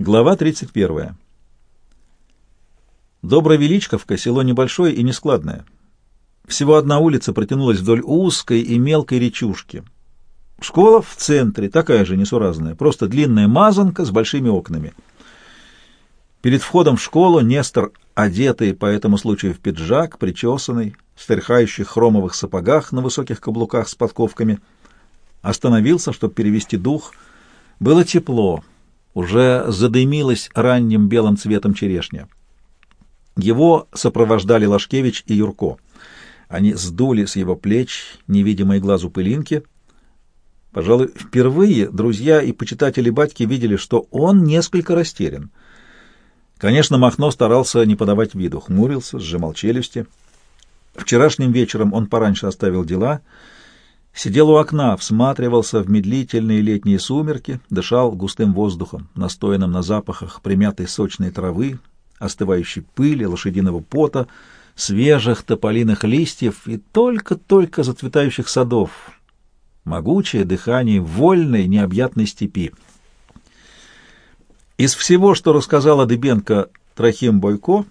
Глава 31. Добрая Величковка — село небольшое и нескладное. Всего одна улица протянулась вдоль узкой и мелкой речушки. Школа в центре, такая же несуразная, просто длинная мазанка с большими окнами. Перед входом в школу Нестор, одетый по этому случаю в пиджак, причесанный, в стряхающих хромовых сапогах на высоких каблуках с подковками, остановился, чтобы перевести дух. Было тепло уже задымилась ранним белым цветом черешня. Его сопровождали Лашкевич и Юрко. Они сдули с его плеч невидимые глазу пылинки. Пожалуй, впервые друзья и почитатели батьки видели, что он несколько растерян. Конечно, Махно старался не подавать виду, хмурился, сжимал челюсти. Вчерашним вечером он пораньше оставил дела — Сидел у окна, всматривался в медлительные летние сумерки, дышал густым воздухом, настоянным на запахах примятой сочной травы, остывающей пыли, лошадиного пота, свежих тополиных листьев и только-только зацветающих садов. Могучее дыхание вольной, необъятной степи. Из всего, что рассказала Дыбенко Трохим Бойко,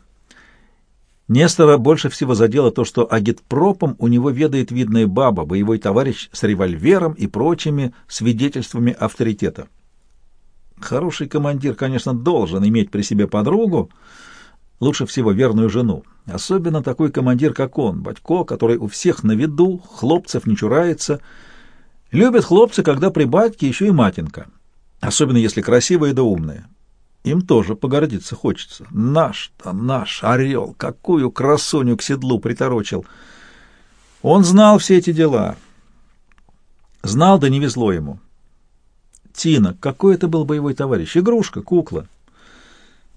Нестора больше всего задело то, что агитпропом у него ведает видная баба, боевой товарищ с револьвером и прочими свидетельствами авторитета. Хороший командир, конечно, должен иметь при себе подругу, лучше всего верную жену. Особенно такой командир, как он, Батько, который у всех на виду, хлопцев не чурается. Любят хлопцы, когда при батьке еще и матинка, особенно если красивая да умная. Им тоже погордиться хочется. Наш-то наш орел, какую красуню к седлу приторочил. Он знал все эти дела. Знал, да не везло ему. Тина, какой это был боевой товарищ? Игрушка, кукла.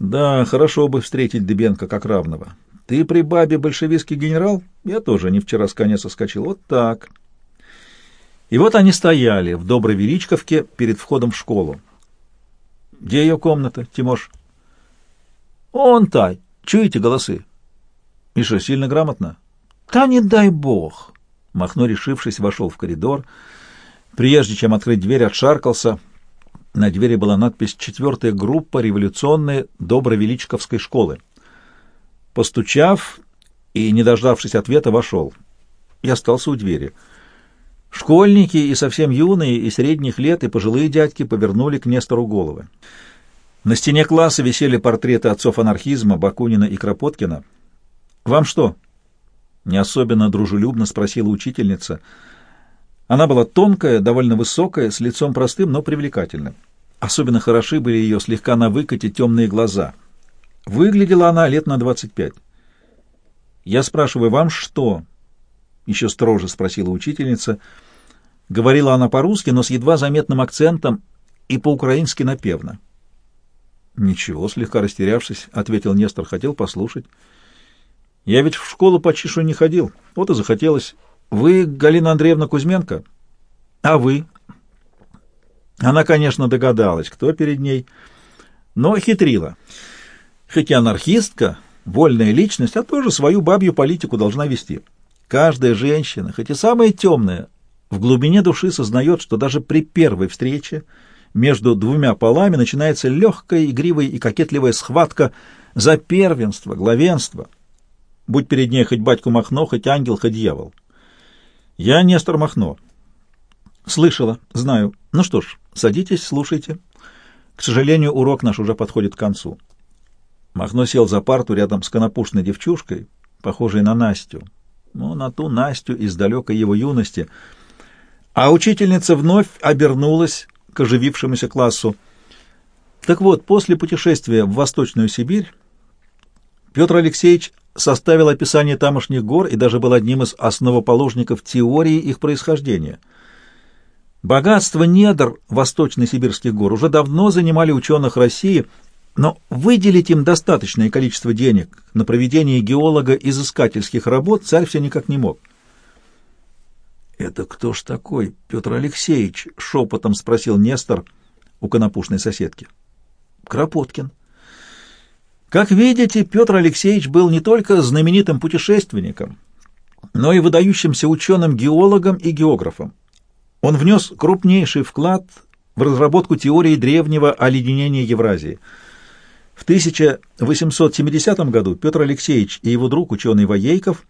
Да, хорошо бы встретить Дебенко как равного. Ты при бабе большевистский генерал? Я тоже не вчера с коня соскочил. Вот так. И вот они стояли в Доброй Величковке перед входом в школу. Где ее комната, Тимош? Он та. Чуете голосы? Что, сильно грамотно? Да не дай бог. Махно, решившись, вошел в коридор. Прежде чем открыть дверь, отшаркался. На двери была надпись «Четвертая группа революционной Добровеличковской школы». Постучав и, не дождавшись ответа, вошел. Я остался у двери. Школьники и совсем юные, и средних лет, и пожилые дядьки повернули к Нестору головы. На стене класса висели портреты отцов анархизма Бакунина и Кропоткина. «Вам что?» — не особенно дружелюбно спросила учительница. Она была тонкая, довольно высокая, с лицом простым, но привлекательным. Особенно хороши были ее слегка на выкате темные глаза. Выглядела она лет на двадцать пять. «Я спрашиваю, вам что?» Еще строже спросила учительница. Говорила она по-русски, но с едва заметным акцентом и по-украински напевно. «Ничего, слегка растерявшись», — ответил Нестор, — хотел послушать. «Я ведь в школу почти что не ходил, вот и захотелось. Вы Галина Андреевна Кузьменко? А вы?» Она, конечно, догадалась, кто перед ней, но хитрила. Хоть и анархистка, вольная личность, а тоже свою бабью политику должна вести. Каждая женщина, хоть и самая темная, в глубине души сознает, что даже при первой встрече между двумя полами начинается легкая, игривая и кокетливая схватка за первенство, главенство. Будь перед ней хоть батьку Махно, хоть ангел, хоть дьявол. Я Нестор Махно. Слышала, знаю. Ну что ж, садитесь, слушайте. К сожалению, урок наш уже подходит к концу. Махно сел за парту рядом с конопушной девчушкой, похожей на Настю ну, на ту Настю из далекой его юности. А учительница вновь обернулась к оживившемуся классу. Так вот, после путешествия в Восточную Сибирь Петр Алексеевич составил описание тамошних гор и даже был одним из основоположников теории их происхождения. Богатство недр восточно-сибирских гор уже давно занимали ученых России – но выделить им достаточное количество денег на проведение геолого-изыскательских работ царь все никак не мог. «Это кто ж такой, Петр Алексеевич?» — шепотом спросил Нестор у конопушной соседки. «Кропоткин». Как видите, Петр Алексеевич был не только знаменитым путешественником, но и выдающимся ученым-геологом и географом. Он внес крупнейший вклад в разработку теории древнего оледенения Евразии. В 1870 году Петр Алексеевич и его друг, ученый Воейков,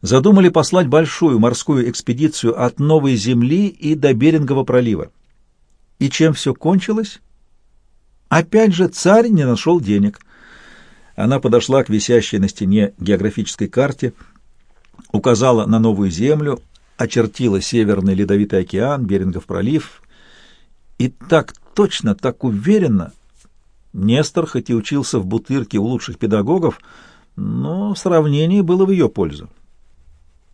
задумали послать большую морскую экспедицию от Новой Земли и до Берингова пролива. И чем все кончилось? Опять же, царь не нашел денег. Она подошла к висящей на стене географической карте, указала на новую землю, очертила Северный Ледовитый океан, Берингов пролив. И так точно, так уверенно. Нестор, хоть и учился в Бутырке у лучших педагогов, но сравнение было в ее пользу.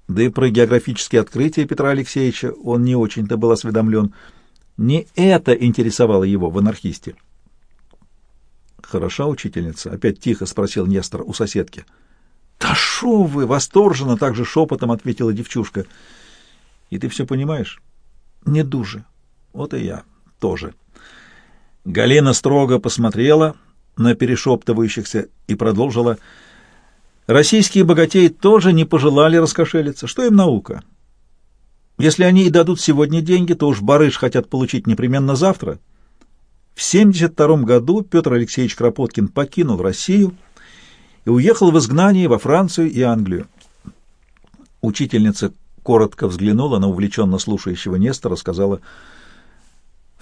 Да и про географические открытия Петра Алексеевича он не очень-то был осведомлен. Не это интересовало его в анархисте. «Хороша учительница?» — опять тихо спросил Нестор у соседки. «Да шо вы!» — восторженно, так же шепотом ответила девчушка. «И ты все понимаешь?» «Не дужи. Вот и я тоже». Галина строго посмотрела на перешептывающихся и продолжила. «Российские богатеи тоже не пожелали раскошелиться. Что им наука? Если они и дадут сегодня деньги, то уж барыш хотят получить непременно завтра». В 1972 году Петр Алексеевич Кропоткин покинул Россию и уехал в изгнание во Францию и Англию. Учительница коротко взглянула на увлеченно слушающего Нестора, сказала,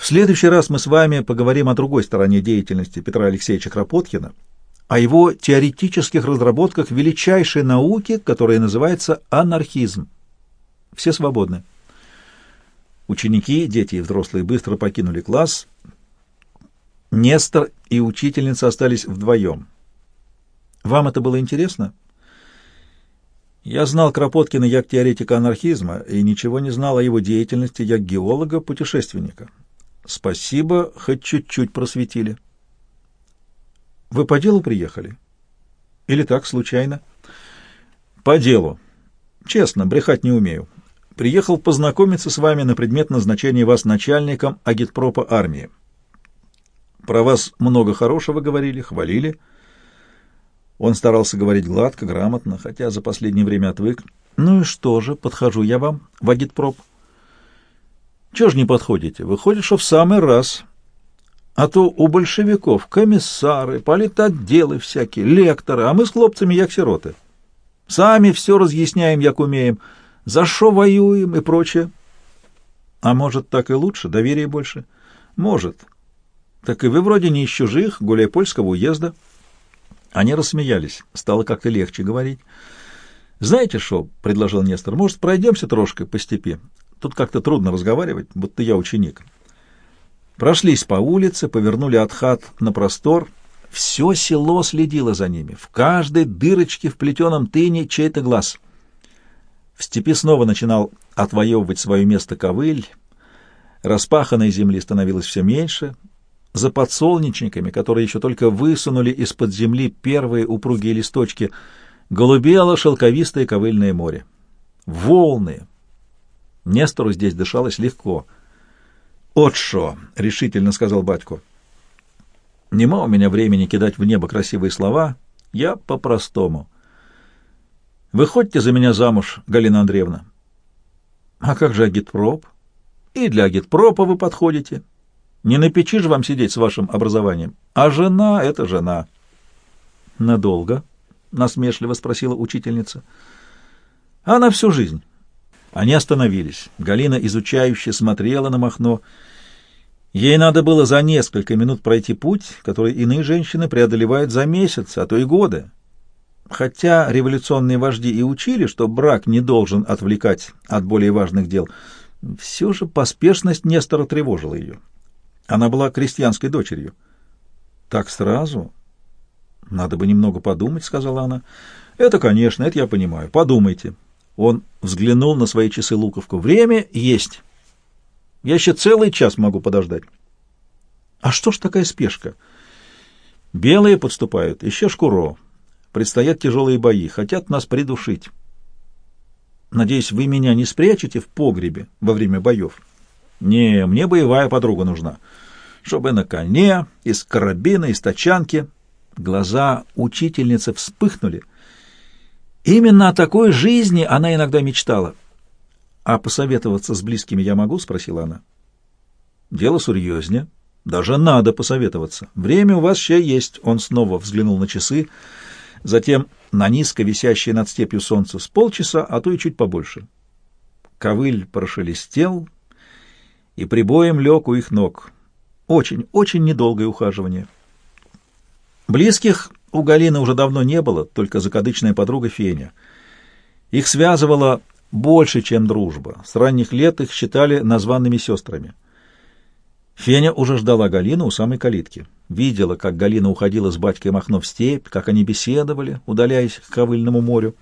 «В следующий раз мы с вами поговорим о другой стороне деятельности Петра Алексеевича Кропоткина, о его теоретических разработках величайшей науки, которая называется анархизм. Все свободны». Ученики, дети и взрослые быстро покинули класс — Нестор и учительница остались вдвоем. Вам это было интересно? Я знал Кропоткина як теоретика анархизма и ничего не знал о его деятельности як геолога-путешественника. Спасибо, хоть чуть-чуть просветили. Вы по делу приехали? Или так, случайно? По делу. Честно, брехать не умею. Приехал познакомиться с вами на предмет назначения вас начальником агитпропа армии. Про вас много хорошего говорили, хвалили. Он старался говорить гладко, грамотно, хотя за последнее время отвык. Ну и что же, подхожу я вам в агитпроп. Чего ж не подходите? Выходит, что в самый раз. А то у большевиков комиссары, политотделы всякие, лекторы, а мы с хлопцами як сироты. Сами все разъясняем, як умеем, за что воюем и прочее. А может, так и лучше, доверия больше? Может. Так и вы вроде не из чужих, гуляй-польского уезда. Они рассмеялись. Стало как-то легче говорить. «Знаете что?» — предложил Нестор. «Может, пройдемся трошкой по степи? Тут как-то трудно разговаривать, будто я ученик». Прошлись по улице, повернули от хат на простор. Все село следило за ними. В каждой дырочке в плетеном тыне чей-то глаз. В степи снова начинал отвоевывать свое место ковыль. Распаханной земли становилось все меньше — за подсолнечниками, которые еще только высунули из-под земли первые упругие листочки, голубело шелковистое ковыльное море. Волны! Нестору здесь дышалось легко. «От шо!» — решительно сказал батьку. «Нема у меня времени кидать в небо красивые слова. Я по-простому. Выходите за меня замуж, Галина Андреевна». «А как же агитпроп?» «И для агитпропа вы подходите. Не на печи же вам сидеть с вашим образованием. А жена — это жена. — Надолго? — насмешливо спросила учительница. — А на всю жизнь. Они остановились. Галина изучающе смотрела на Махно. Ей надо было за несколько минут пройти путь, который иные женщины преодолевают за месяцы, а то и годы. Хотя революционные вожди и учили, что брак не должен отвлекать от более важных дел, все же поспешность Нестора тревожила ее. Она была крестьянской дочерью. Так сразу? Надо бы немного подумать, сказала она. Это, конечно, это я понимаю. Подумайте. Он взглянул на свои часы луковку. Время есть. Я еще целый час могу подождать. А что ж такая спешка? Белые подступают, еще шкуро. Предстоят тяжелые бои, хотят нас придушить. Надеюсь, вы меня не спрячете в погребе во время боев? Не, мне боевая подруга нужна чтобы на коне, из карабина, из тачанки. Глаза учительницы вспыхнули. Именно о такой жизни она иногда мечтала. «А посоветоваться с близкими я могу?» — спросила она. дело серьезнее. Даже надо посоветоваться. Время у вас еще есть. Он снова взглянул на часы, затем на низко висящее над степью солнце с полчаса, а то и чуть побольше. Ковыль прошелестел и прибоем лег у их ног. Очень, очень недолгое ухаживание. Близких у Галины уже давно не было, только закадычная подруга Феня. Их связывало больше, чем дружба. С ранних лет их считали названными сестрами. Феня уже ждала Галину у самой калитки. Видела, как Галина уходила с батькой Махно в степь, как они беседовали, удаляясь к Ковыльному морю.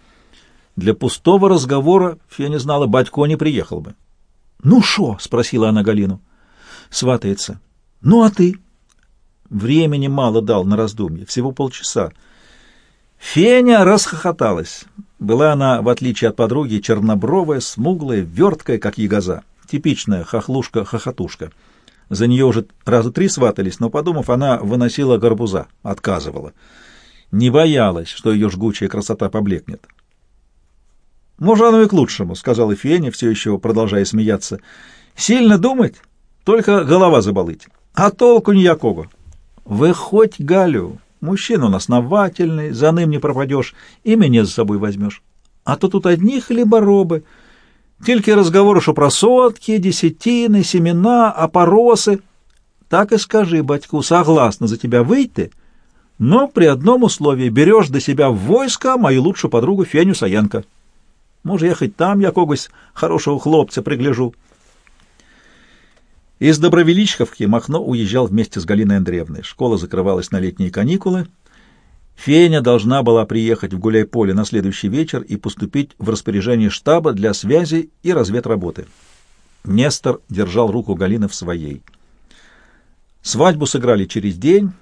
Для пустого разговора Феня знала, батько не приехал бы. — Ну шо? — спросила она Галину. — Сватается. — Ну а ты? Времени мало дал на раздумье, всего полчаса. Феня расхохоталась. Была она, в отличие от подруги, чернобровая, смуглая, верткая, как ягоза. Типичная хохлушка-хохотушка. За нее уже раза три сватались, но, подумав, она выносила горбуза, отказывала. Не боялась, что ее жгучая красота поблекнет. «Может, оно и к лучшему», — сказала Феня, все еще продолжая смеяться. «Сильно думать, только голова заболыть. А толку никакого. Вы хоть Галю, мужчина нас основательный, за ним не пропадешь, и меня за собой возьмешь. А то тут одни хлеборобы». Тільки розговору, що про сотки, десятины, семена, опоросы. Так и скажи, батьку, согласна за тебя выйти, но при одном условии берешь до себя в войско мою лучшую подругу Феню Саенко. Може, я хоть там якогось хорошего хлопца пригляжу. Из Добровеличковки Махно уезжал вместе с Галиной Андреевной. Школа закрывалась на летние каникулы, Феня должна была приехать в Гуляйполе на следующий вечер и поступить в распоряжение штаба для связи и разведработы. Нестор держал руку Галины в своей. Свадьбу сыграли через день,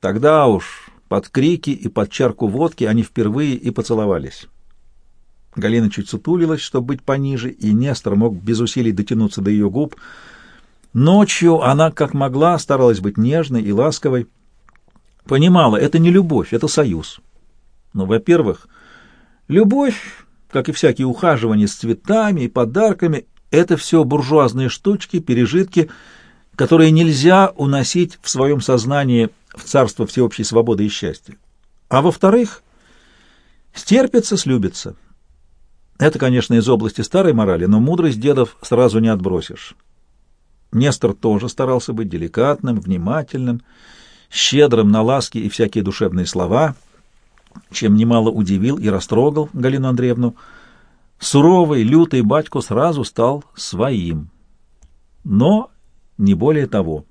тогда уж под крики и под чарку водки они впервые и поцеловались. Галина чуть сутулилась, чтобы быть пониже, и Нестор мог без усилий дотянуться до ее губ. Ночью она, как могла, старалась быть нежной и ласковой, Понимала, это не любовь, это союз. Но, во-первых, любовь, как и всякие ухаживания с цветами и подарками, это все буржуазные штучки, пережитки, которые нельзя уносить в своем сознании в царство всеобщей свободы и счастья. А во-вторых, стерпится, слюбится. Это, конечно, из области старой морали, но мудрость дедов сразу не отбросишь. Нестор тоже старался быть деликатным, внимательным, щедрым на ласки и всякие душевные слова, чем немало удивил и растрогал Галину Андреевну. Суровый, лютый батько сразу стал своим. Но не более того.